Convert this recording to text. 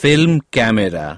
film camera.